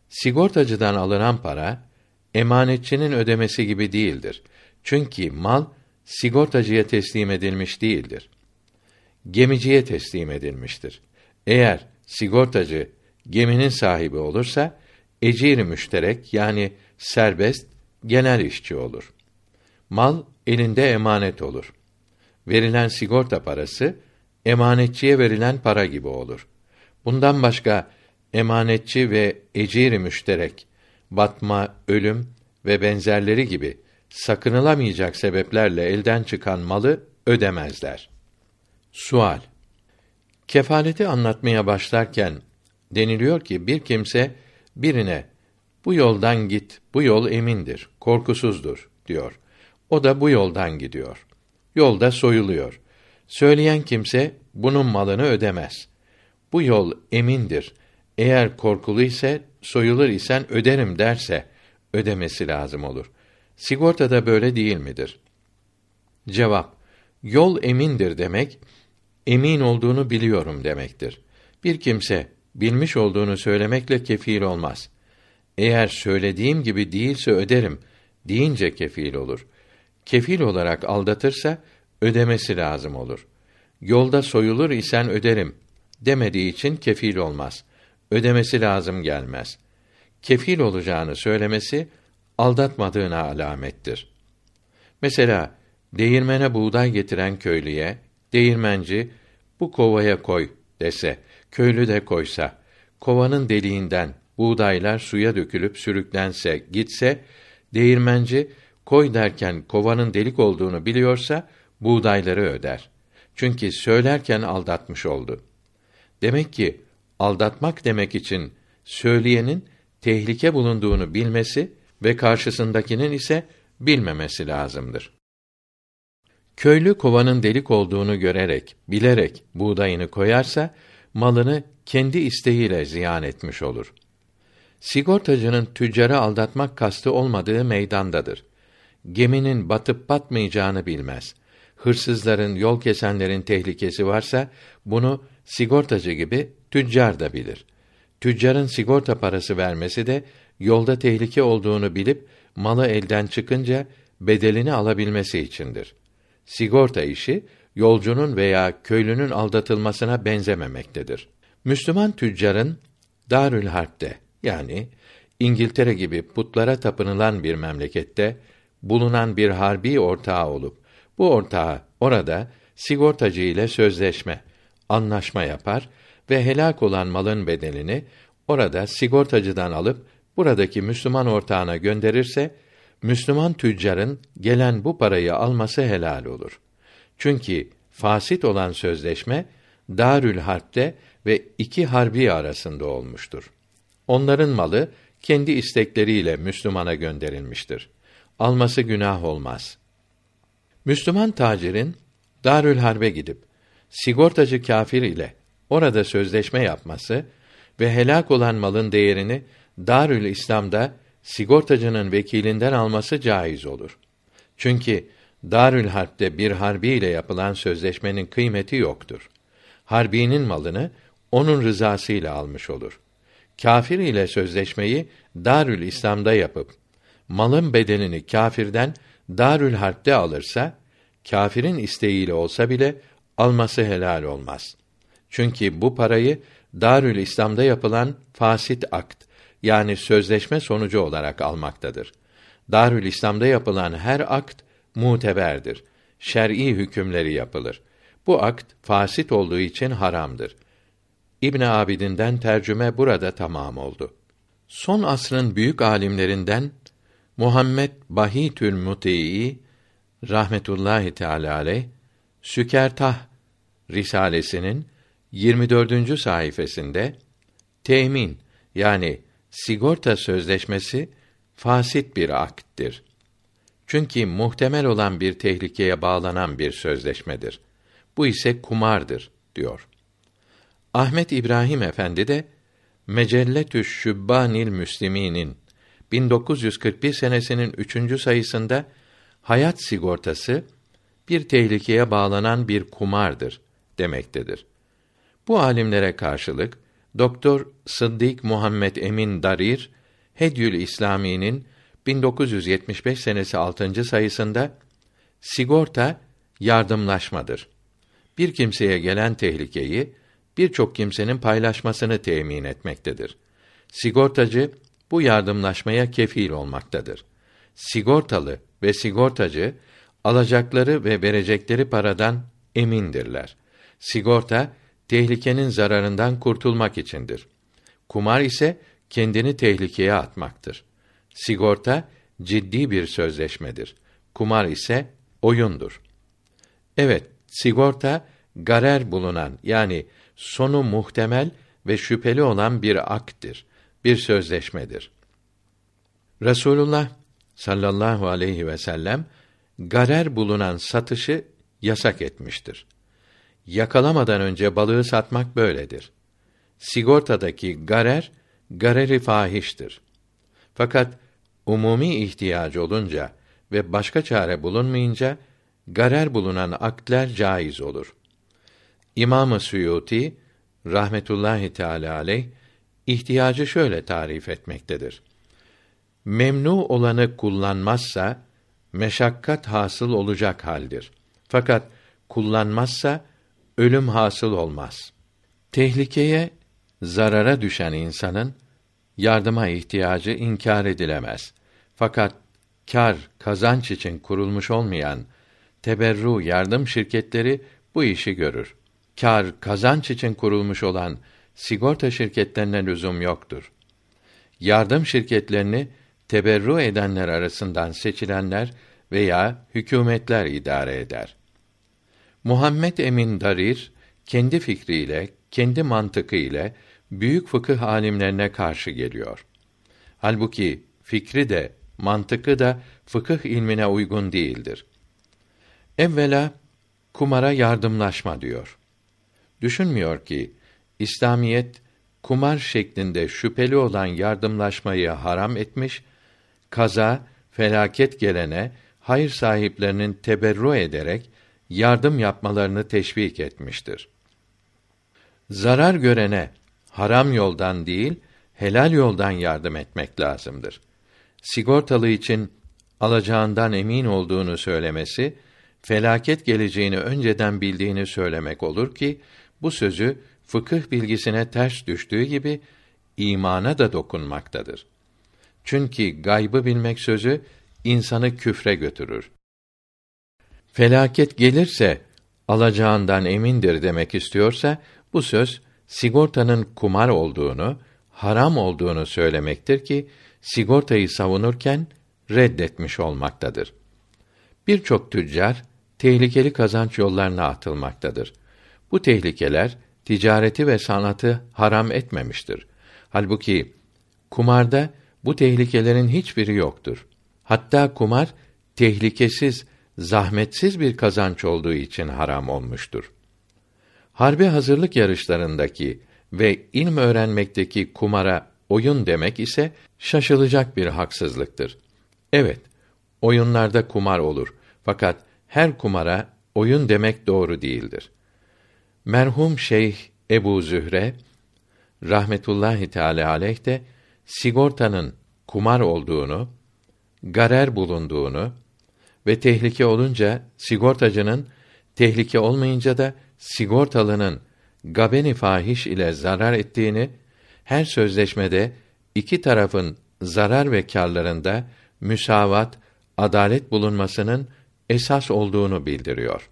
Sigortacıdan alınan para emanetçinin ödemesi gibi değildir. Çünkü mal sigortacıya teslim edilmiş değildir. Gemiciye teslim edilmiştir. Eğer sigortacı geminin sahibi olursa ecir müşterek yani serbest genel işçi olur. Mal elinde emanet olur. Verilen sigorta parası emanetçiye verilen para gibi olur. Bundan başka emanetçi ve ecir müşterek batma, ölüm ve benzerleri gibi sakınılamayacak sebeplerle elden çıkan malı ödemezler. Sual Kefaleti anlatmaya başlarken deniliyor ki bir kimse birine bu yoldan git, bu yol emindir, korkusuzdur diyor. O da bu yoldan gidiyor. Yolda soyuluyor. Söyleyen kimse bunun malını ödemez. Bu yol emindir. Eğer korkulu ise soyulur isen öderim derse ödemesi lazım olur. Sigorta da böyle değil midir? Cevap: Yol emindir demek emin olduğunu biliyorum demektir. Bir kimse bilmiş olduğunu söylemekle kefil olmaz. Eğer söylediğim gibi değilse öderim deyince kefil olur. Kefil olarak aldatırsa ödemesi lazım olur. Yolda soyulur isen öderim demediği için kefil olmaz. Ödemesi lazım gelmez. Kefil olacağını söylemesi aldatmadığına alamettir. Mesela değirmene buğday getiren köylüye değirmenci bu kovaya koy dese, köylü de koysa, kovanın deliğinden buğdaylar suya dökülüp sürüklense, gitse, değirmenci koy derken kovanın delik olduğunu biliyorsa buğdayları öder. Çünkü söylerken aldatmış oldu. Demek ki aldatmak demek için söyleyenin tehlike bulunduğunu bilmesi ve karşısındakinin ise bilmemesi lazımdır. Köylü kovanın delik olduğunu görerek, bilerek buğdayını koyarsa malını kendi isteğiyle ziyan etmiş olur. Sigortacının tüccarı aldatmak kastı olmadığı meydandadır. Geminin batıp batmayacağını bilmez. Hırsızların, yol kesenlerin tehlikesi varsa bunu sigortacı gibi tüccar da bilir. Tüccarın sigorta parası vermesi de yolda tehlike olduğunu bilip malı elden çıkınca bedelini alabilmesi içindir. Sigorta işi yolcunun veya köylünün aldatılmasına benzememektedir. Müslüman tüccarın Darül Harp'te yani İngiltere gibi putlara tapınılan bir memlekette bulunan bir harbi ortağı olup bu ortağı orada sigortacı ile sözleşme, anlaşma yapar ve helak olan malın bedelini orada sigortacıdan alıp buradaki Müslüman ortağına gönderirse Müslüman tüccarın gelen bu parayı alması helal olur. Çünkü fasit olan sözleşme Darül Harp'te ve iki harbi arasında olmuştur. Onların malı kendi istekleriyle Müslümana gönderilmiştir. Alması günah olmaz. Müslüman tacirin Darül Harbe gidip sigortacı kafir ile orada sözleşme yapması ve helak olan malın değerini Darül İslam'da sigortacının vekilinden alması caiz olur. Çünkü Darül Harp'te bir harbi ile yapılan sözleşmenin kıymeti yoktur. Harbinin malını onun rızasıyla almış olur. Kafir ile sözleşmeyi Darül İslam'da yapıp malın bedelini kâfirden Darül Harp'te alırsa kâfirin isteğiyle olsa bile alması helal olmaz. Çünkü bu parayı Darül İslam'da yapılan fasit akt yani sözleşme sonucu olarak almaktadır. Darül İslam'da yapılan her akt muteberdir. Şer'i hükümleri yapılır. Bu akt fasit olduğu için haramdır. İbn Abidin'den tercüme burada tamam oldu. Son asrın büyük alimlerinden Muhammed Bahitül Mutei rahmetullahi teala aleyh Sükertah risalesinin 24. sayfasında temin yani sigorta sözleşmesi fasit bir akttir. Çünkü muhtemel olan bir tehlikeye bağlanan bir sözleşmedir. Bu ise kumardır diyor. Ahmet İbrahim Efendi de Mecelletü Şübbanil Müsliminin 1941 senesinin üçüncü sayısında hayat sigortası bir tehlikeye bağlanan bir kumardır demektedir. Bu alimlere karşılık Doktor Sıddık Muhammed Emin Darir Hedyül İslami'nin 1975 senesi 6. sayısında sigorta yardımlaşmadır. Bir kimseye gelen tehlikeyi birçok kimsenin paylaşmasını temin etmektedir. Sigortacı bu yardımlaşmaya kefil olmaktadır. Sigortalı ve sigortacı alacakları ve verecekleri paradan emindirler. Sigorta tehlikenin zararından kurtulmak içindir. Kumar ise kendini tehlikeye atmaktır. Sigorta ciddi bir sözleşmedir. Kumar ise oyundur. Evet, sigorta garer bulunan yani sonu muhtemel ve şüpheli olan bir akttir, bir sözleşmedir. Resulullah sallallahu aleyhi ve sellem garer bulunan satışı yasak etmiştir. Yakalamadan önce balığı satmak böyledir. Sigortadaki garer gareri fahiştir. Fakat umumi ihtiyacı olunca ve başka çare bulunmayınca garer bulunan akdler caiz olur. İmam-ı Suyuti rahmetullahi teala aleyh ihtiyacı şöyle tarif etmektedir. Memnu olanı kullanmazsa meşakkat hasıl olacak haldir. Fakat kullanmazsa ölüm hasıl olmaz. Tehlikeye, zarara düşen insanın yardıma ihtiyacı inkar edilemez. Fakat kar, kazanç için kurulmuş olmayan teberru yardım şirketleri bu işi görür. Kar, kazanç için kurulmuş olan sigorta şirketlerine lüzum yoktur. Yardım şirketlerini teberru edenler arasından seçilenler veya hükümetler idare eder. Muhammed Emin Darir kendi fikriyle, kendi mantıkı ile büyük fıkıh alimlerine karşı geliyor. Halbuki fikri de, mantıkı da fıkıh ilmine uygun değildir. Evvela kumara yardımlaşma diyor. Düşünmüyor ki İslamiyet kumar şeklinde şüpheli olan yardımlaşmayı haram etmiş, kaza, felaket gelene hayır sahiplerinin teberru ederek yardım yapmalarını teşvik etmiştir. Zarar görene haram yoldan değil, helal yoldan yardım etmek lazımdır. Sigortalı için alacağından emin olduğunu söylemesi, felaket geleceğini önceden bildiğini söylemek olur ki, bu sözü fıkıh bilgisine ters düştüğü gibi imana da dokunmaktadır. Çünkü gaybı bilmek sözü insanı küfre götürür. Felaket gelirse alacağından emindir demek istiyorsa bu söz sigortanın kumar olduğunu, haram olduğunu söylemektir ki sigortayı savunurken reddetmiş olmaktadır. Birçok tüccar tehlikeli kazanç yollarına atılmaktadır. Bu tehlikeler ticareti ve sanatı haram etmemiştir. Halbuki kumarda bu tehlikelerin hiçbiri yoktur. Hatta kumar tehlikesiz, zahmetsiz bir kazanç olduğu için haram olmuştur. Harbi hazırlık yarışlarındaki ve ilm öğrenmekteki kumara oyun demek ise şaşılacak bir haksızlıktır. Evet, oyunlarda kumar olur. Fakat her kumara oyun demek doğru değildir. Merhum Şeyh Ebu Zühre rahmetullahi teala aleyh de sigortanın kumar olduğunu, garer bulunduğunu ve tehlike olunca sigortacının tehlike olmayınca da sigortalının gabeni fahiş ile zarar ettiğini, her sözleşmede iki tarafın zarar ve kârlarında müsavat, adalet bulunmasının esas olduğunu bildiriyor.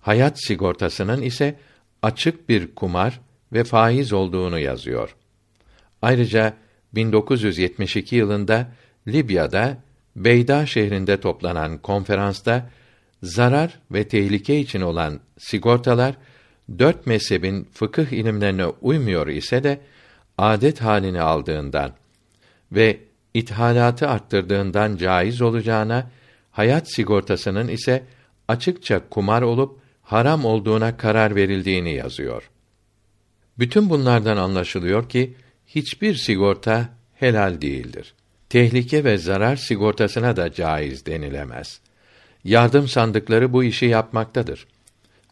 Hayat sigortasının ise açık bir kumar ve faiz olduğunu yazıyor. Ayrıca 1972 yılında Libya'da Beyda şehrinde toplanan konferansta zarar ve tehlike için olan sigortalar dört mezhebin fıkıh ilimlerine uymuyor ise de adet halini aldığından ve ithalatı arttırdığından caiz olacağına hayat sigortasının ise açıkça kumar olup haram olduğuna karar verildiğini yazıyor. Bütün bunlardan anlaşılıyor ki hiçbir sigorta helal değildir. Tehlike ve zarar sigortasına da caiz denilemez. Yardım sandıkları bu işi yapmaktadır.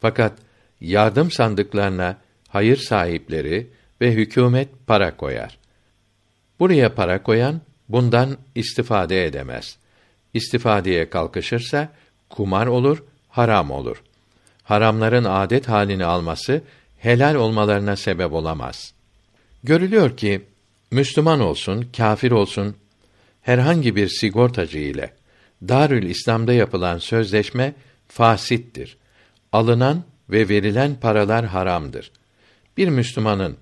Fakat yardım sandıklarına hayır sahipleri ve hükümet para koyar. Buraya para koyan bundan istifade edemez. İstifadeye kalkışırsa kumar olur, haram olur. Haramların adet halini alması helal olmalarına sebep olamaz. Görülüyor ki Müslüman olsun, kâfir olsun herhangi bir sigortacı ile Darül İslam'da yapılan sözleşme fasittir. Alınan ve verilen paralar haramdır. Bir Müslümanın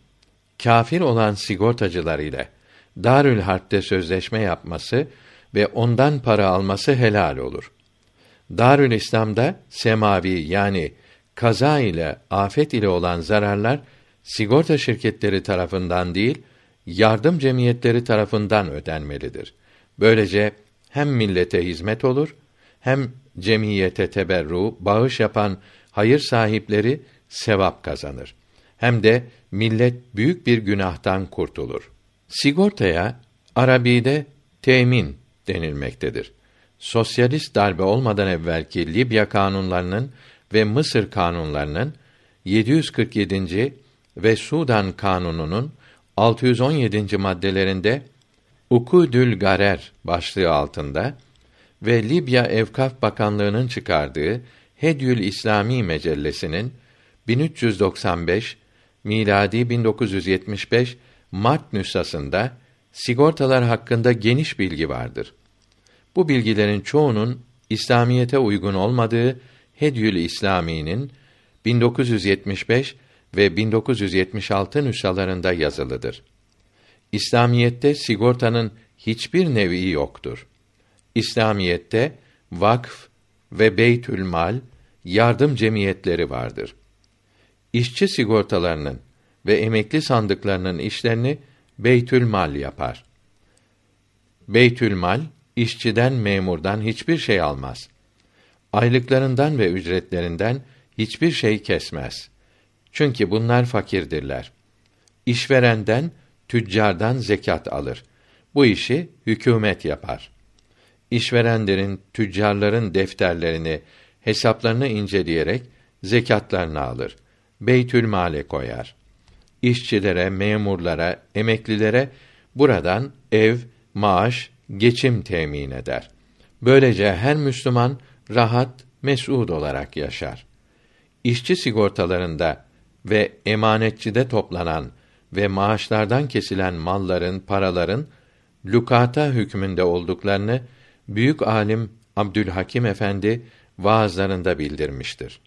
kâfir olan sigortacılar ile Darül Harp'te sözleşme yapması ve ondan para alması helal olur. Darül İslam'da semavi yani kaza ile afet ile olan zararlar sigorta şirketleri tarafından değil, yardım cemiyetleri tarafından ödenmelidir. Böylece hem millete hizmet olur, hem cemiyete teberru, bağış yapan hayır sahipleri sevap kazanır. Hem de millet büyük bir günahtan kurtulur. Sigortaya Arabi'de temin denilmektedir. Sosyalist darbe olmadan evvelki Libya kanunlarının ve Mısır kanunlarının 747. ve Sudan kanununun 617. maddelerinde Ukudül Garer başlığı altında ve Libya Evkaf Bakanlığı'nın çıkardığı Hedyül İslami Mecellesi'nin 1395 miladi 1975 Mart nüshasında sigortalar hakkında geniş bilgi vardır. Bu bilgilerin çoğunun İslamiyete uygun olmadığı Hedyül İslami'nin 1975 ve 1976 nüshalarında yazılıdır. İslamiyette sigortanın hiçbir nevi yoktur. İslamiyette vakf ve beytül mal yardım cemiyetleri vardır. İşçi sigortalarının ve emekli sandıklarının işlerini beytül mal yapar. Beytül mal işçiden memurdan hiçbir şey almaz. Aylıklarından ve ücretlerinden hiçbir şey kesmez. Çünkü bunlar fakirdirler. İşverenden, tüccardan zekat alır. Bu işi hükümet yapar. İşverenlerin, tüccarların defterlerini, hesaplarını inceleyerek zekatlarını alır. Beytül male koyar. İşçilere, memurlara, emeklilere buradan ev, maaş, geçim temin eder. Böylece her Müslüman rahat, mes'ud olarak yaşar. İşçi sigortalarında ve emanetçide toplanan ve maaşlardan kesilen malların, paraların lukata hükmünde olduklarını büyük alim Abdülhakim Efendi vaazlarında bildirmiştir.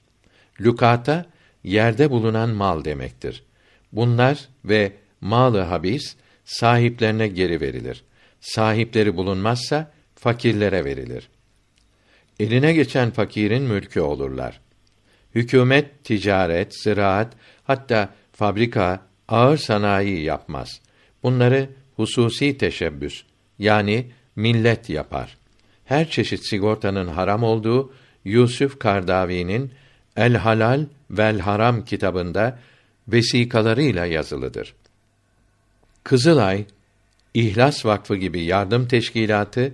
Lukata yerde bulunan mal demektir. Bunlar ve malı habis sahiplerine geri verilir. Sahipleri bulunmazsa fakirlere verilir. Eline geçen fakirin mülkü olurlar. Hükümet ticaret, ziraat, hatta fabrika, ağır sanayi yapmaz. Bunları hususi teşebbüs yani millet yapar. Her çeşit sigortanın haram olduğu Yusuf Kardavi'nin El Halal vel Haram kitabında vesikalarıyla yazılıdır. Kızılay, İhlas Vakfı gibi yardım teşkilatı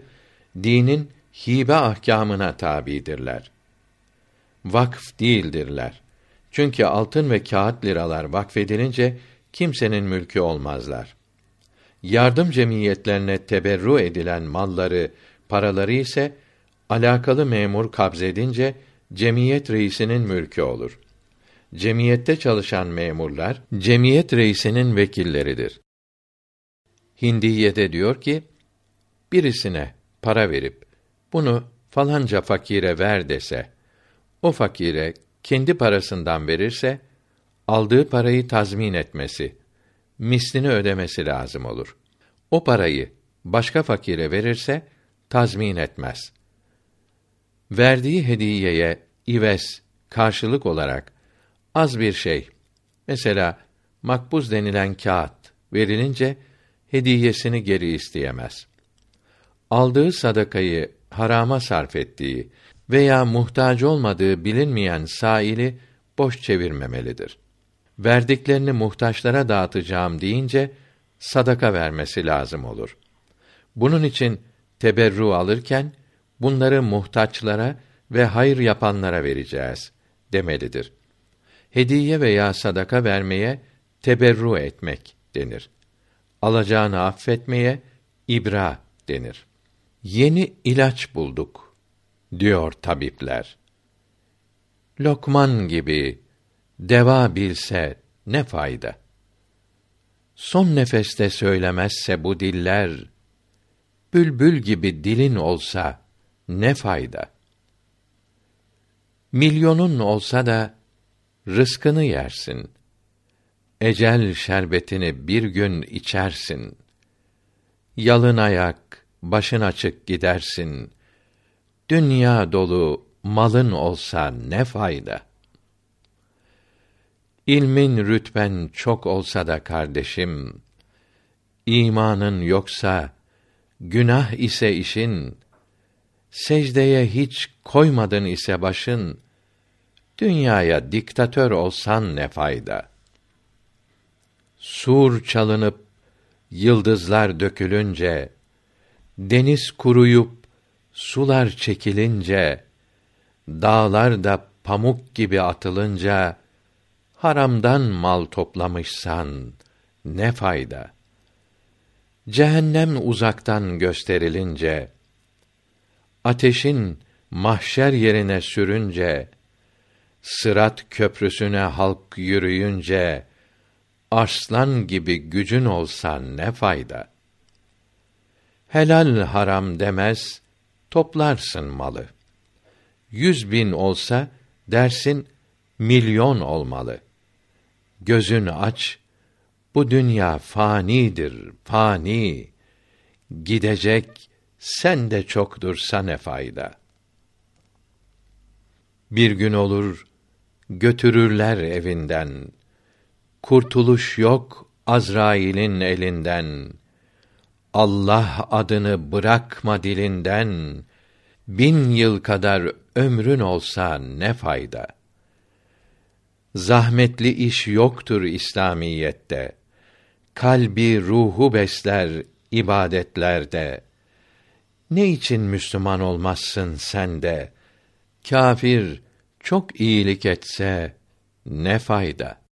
dinin hibe ahkamına tabidirler. Vakf değildirler. Çünkü altın ve kağıt liralar vakfedilince kimsenin mülkü olmazlar. Yardım cemiyetlerine teberru edilen malları, paraları ise alakalı memur kabzedince cemiyet reisinin mülkü olur. Cemiyette çalışan memurlar cemiyet reisinin vekilleridir. Hindiye'de diyor ki birisine para verip bunu falanca fakire ver dese o fakire kendi parasından verirse aldığı parayı tazmin etmesi, mislini ödemesi lazım olur. O parayı başka fakire verirse tazmin etmez. Verdiği hediyeye ives karşılık olarak az bir şey, mesela makbuz denilen kağıt verilince hediyesini geri isteyemez. Aldığı sadakayı harama sarf ettiği veya muhtaç olmadığı bilinmeyen saili boş çevirmemelidir. Verdiklerini muhtaçlara dağıtacağım deyince sadaka vermesi lazım olur. Bunun için teberru alırken bunları muhtaçlara ve hayır yapanlara vereceğiz demelidir. Hediye veya sadaka vermeye teberru etmek denir. Alacağını affetmeye ibra denir. Yeni ilaç bulduk diyor tabipler. Lokman gibi deva bilse ne fayda? Son nefeste söylemezse bu diller, bülbül gibi dilin olsa ne fayda? Milyonun olsa da rızkını yersin. Ecel şerbetini bir gün içersin. Yalın ayak, başın açık gidersin. Dünya dolu malın olsa ne fayda? İlmin rütben çok olsa da kardeşim, imanın yoksa, günah ise işin, secdeye hiç koymadın ise başın, dünyaya diktatör olsan ne fayda? Sur çalınıp, yıldızlar dökülünce, deniz kuruyup, sular çekilince, dağlar da pamuk gibi atılınca, haramdan mal toplamışsan ne fayda? Cehennem uzaktan gösterilince, ateşin mahşer yerine sürünce, sırat köprüsüne halk yürüyünce, arslan gibi gücün olsa ne fayda? Helal haram demez, toplarsın malı. Yüz bin olsa, dersin, milyon olmalı. Gözün aç, bu dünya fanidir, fani. Gidecek, sen de çok dursa ne fayda? Bir gün olur, götürürler evinden. Kurtuluş yok Azrail'in elinden. Allah adını bırakma dilinden. Bin yıl kadar ömrün olsa ne fayda? Zahmetli iş yoktur İslamiyette. Kalbi ruhu besler ibadetlerde. Ne için Müslüman olmazsın sen de? Kafir çok iyilik etse ne fayda?'